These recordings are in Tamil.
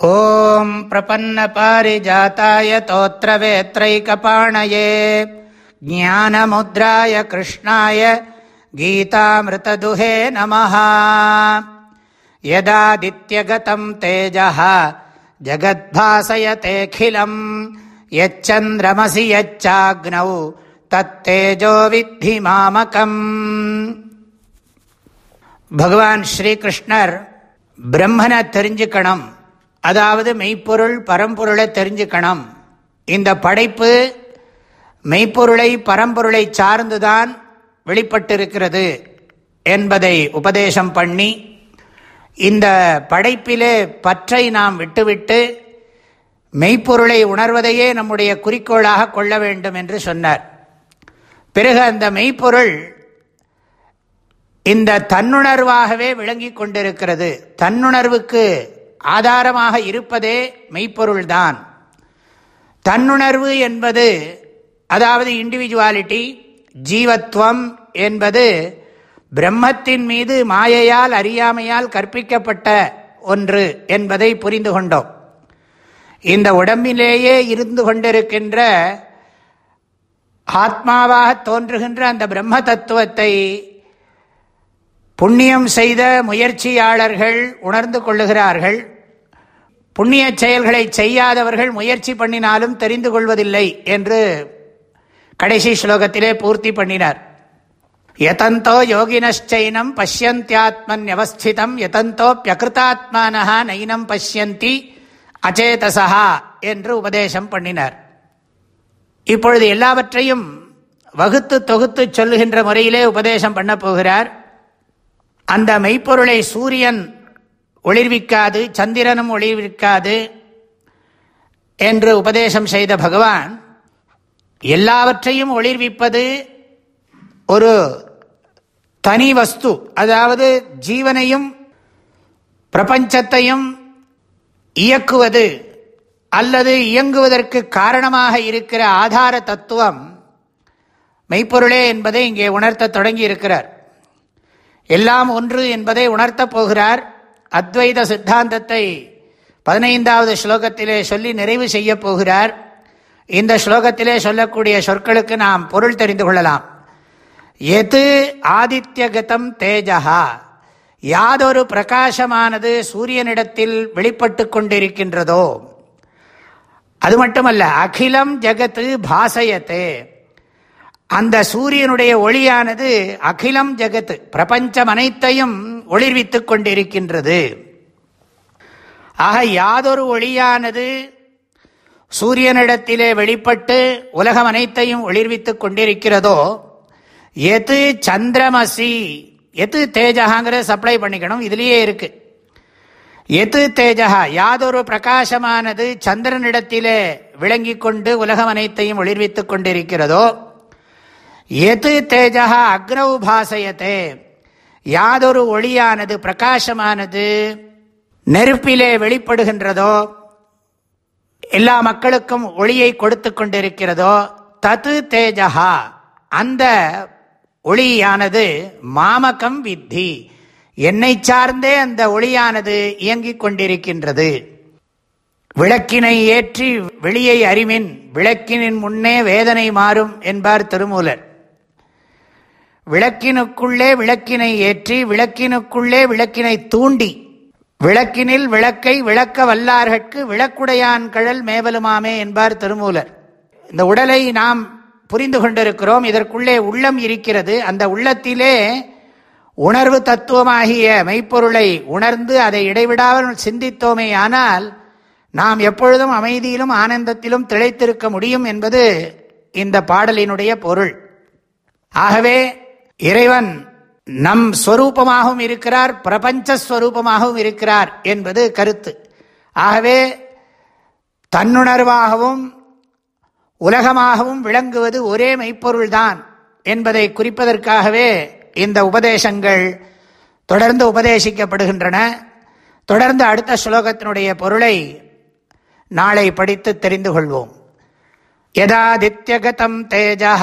ॐ प्रपन्नपारिजाताय तोत्रवेत्रैकपाणये ज्ञानमुद्राय कृष्णाय गीतामृतदुहे नमः यदादित्यगतं तेजः जगद्भासयतेऽखिलम् यच्चन्द्रमसि यच्चाग्नौ तत्तेजो विद्धि मामकम् பகவான் ஸ்ரீகிருஷ்ணர் பிரம்மனை தெரிஞ்சுக்கணும் அதாவது மெய்ப்பொருள் பரம்பொருளை தெரிஞ்சுக்கணும். இந்த படைப்பு மெய்ப்பொருளை பரம்பொருளை சார்ந்துதான் வெளிப்பட்டிருக்கிறது என்பதை உபதேசம் பண்ணி இந்த படைப்பிலே பற்றை நாம் விட்டுவிட்டு மெய்ப்பொருளை உணர்வதையே நம்முடைய குறிக்கோளாக கொள்ள வேண்டும் என்று சொன்னார். பிறகு அந்த மெய்ப்பொருள் இந்த தன்னுணர்வாகவே விளங்கி கொண்டிருக்கிறது. தன்னுணர்வுக்கு ஆதாரமாக இருப்பதே மெய்ப்பொருள்தான். தன்னுணர்வு என்பது அதாவது இண்டிவிஜுவாலிட்டி ஜீவத்வம் என்பது பிரம்மத்தின் மீது மாயையால் அறியாமையால் கற்பிக்கப்பட்ட ஒன்று என்பதை புரிந்து கொண்டோம். இந்த உடம்பிலேயே இருந்து கொண்டிருக்கின்ற ஆத்மாவாக தோன்றுகின்ற அந்த பிரம்ம தத்துவத்தை புண்ணியம் செய்த முயற்சியாளர்கள் உணர்ந்து கொள்ளுகிறார்கள். புண்ணிய செயல்களை செய்யாதவர்கள் முயற்சி பண்ணினாலும் தெரிந்து கொள்வதில்லை என்று கடைசி ஸ்லோகத்திலே பூர்த்தி பண்ணினார். யதந்தோ யோகினச்சைனம் பசியந்தியாத்மன் அவஸ்திதம் யதந்தோப்பியகிருத்தாத்மானஹா நைனம் பசியந்தி அச்சேதசா என்று உபதேசம் பண்ணினார். இப்பொழுது எல்லாவற்றையும் வகுத்து தொகுத்து சொல்லுகின்ற முறையிலே உபதேசம் பண்ண போகிறார். அந்த மெய்ப்பொருளை சூரியன் ஒளிர்விக்காது சந்திரனும் ஒளிர்விக்காது என்று உபதேசம் செய்த பகவான் எல்லாவற்றையும் ஒளிர்விப்பது ஒரு தனி வஸ்து. அதாவது ஜீவனையும் பிரபஞ்சத்தையும் இயக்குவது அல்லது இயங்குவதற்கு காரணமாக இருக்கிற ஆதார தத்துவம் மெய்ப்பொருளே என்பதை இங்கே உணர்த்த தொடங்கி இருக்கிறார் எல்லாம் ஒன்று என்பதை உணர்த்தப் போகிறார். அத்வைத சித்தாந்தத்தை பதினைந்தாவது ஸ்லோகத்திலே சொல்லி நிறைவு செய்ய போகிறார். இந்த ஸ்லோகத்திலே சொல்லக்கூடிய சொற்களுக்கு நாம் பொருள் தெரிந்து கொள்ளலாம். எது ஆதித்யகதம் தேஜகா யாதொரு பிரகாசமானது சூரியனிடத்தில் வெளிப்பட்டு கொண்டிருக்கின்றதோ? அது மட்டுமல்ல அகிலம் ஜகத்து பாசயத்தே. அந்த சூரியனுடைய ஒளியானது அகிலம் ஜெகத்து பிரபஞ்சம் அனைத்தையும் ஒளிர்வித்து கொண்டிருக்கின்றது. ஆக யாதொரு ஒளியானது சூரியனிடத்திலே வெளிப்பட்டு உலகம் அனைத்தையும் ஒளிர்வித்து கொண்டிருக்கிறதோ எது சந்திரமசி எது தேஜகாங்கிறத சப்ளை பண்ணிக்கணும் இதுலேயே இருக்கு. எது தேஜகா யாதொரு பிரகாசமானது சந்திரனிடத்திலே விளங்கி கொண்டு உலகம் அனைத்தையும் ஒளிர்வித்து கொண்டிருக்கிறதோ எது தேஜா அக்னவு பாசயத்தே யாதொரு ஒளியானது பிரகாசமானது? நெருப்பிலே வெளிப்படுகின்றதோ? எல்லா மக்களுக்கும் ஒளியை கொடுத்து கொண்டிருக்கிறதோ? தது தேஜகா அந்த ஒளியானது மாமகம் வித்தி. என்னை சார்ந்தே அந்த ஒளியானது இயங்கிக் கொண்டிருக்கின்றது. விளக்கினை ஏற்றி வெளியை அறிமின். விளக்கினின் முன்னே வேதனை மாறும் என்பார் திருமூலர். விளக்கினுக்குள்ளே விளக்கினை ஏற்றி விளக்கினுக்குள்ளே விளக்கினை தூண்டி விளக்கினில் விளக்கை விளக்க வல்லார்கட்கு விளக்குடையான் கழல் மேவலுமாமே என்பார் திருமூலர். இந்த உடலை நாம் புரிந்து கொண்டிருக்கிறோம். இதற்குள்ளே உள்ளம் இருக்கிறது. அந்த உள்ளத்திலே உணர்வு தத்துவமாகிய மெய்ப்பொருளை உணர்ந்து அதை இடைவிடாமல் சிந்தித்தோமே ஆனால் நாம் எப்பொழுதும் அமைதியிலும் ஆனந்தத்திலும் திளைத்திருக்க முடியும் என்பது இந்த பாடலினுடைய பொருள். ஆகவே இறைவன் நம் ஸ்வரூபமாகவும் இருக்கிறார் பிரபஞ்சஸ்வரூபமாகவும் இருக்கிறார் என்பது கருத்து. ஆகவே தன்னுணர்வாகவும் உலகமாகவும் விளங்குவது ஒரே மெய்ப்பொருள்தான் என்பதை குறிப்பதற்காகவே இந்த உபதேசங்கள் தொடர்ந்து உபதேசிக்கப்படுகின்றன. தொடர்ந்து அடுத்த ஸ்லோகத்தினுடைய பொருளை நாளை படித்து தெரிந்து கொள்வோம். யதாதித்யகதம் தேஜா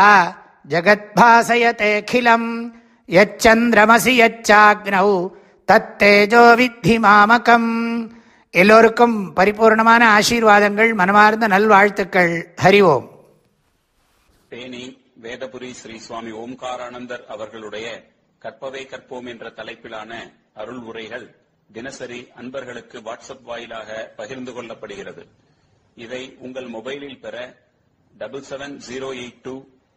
ஜகத்பாசயத்தேகிலம் எச்சந்திரமசி யச்சாக்னௌ தத்தேஜோ வித்தி மாமகம் எல்லோருக்கும் பரிபூர்ணமான ஆசீர்வாதங்கள் மனமார்ந்த நல்வாழ்த்துக்கள். ஹரி ஓம். தேனி வேதபுரி ஸ்ரீ சுவாமி ஓம்காரானந்தர் அவர்களுடைய கற்பவை கற்போம் என்ற தலைப்பிலான அருள் உரைகள் தினசரி அன்பர்களுக்கு வாட்ஸ்அப் வாயிலாக பகிர்ந்து கொள்ளப்படுகிறது. இதை உங்கள் மொபைலில் பெற double seven zero eight two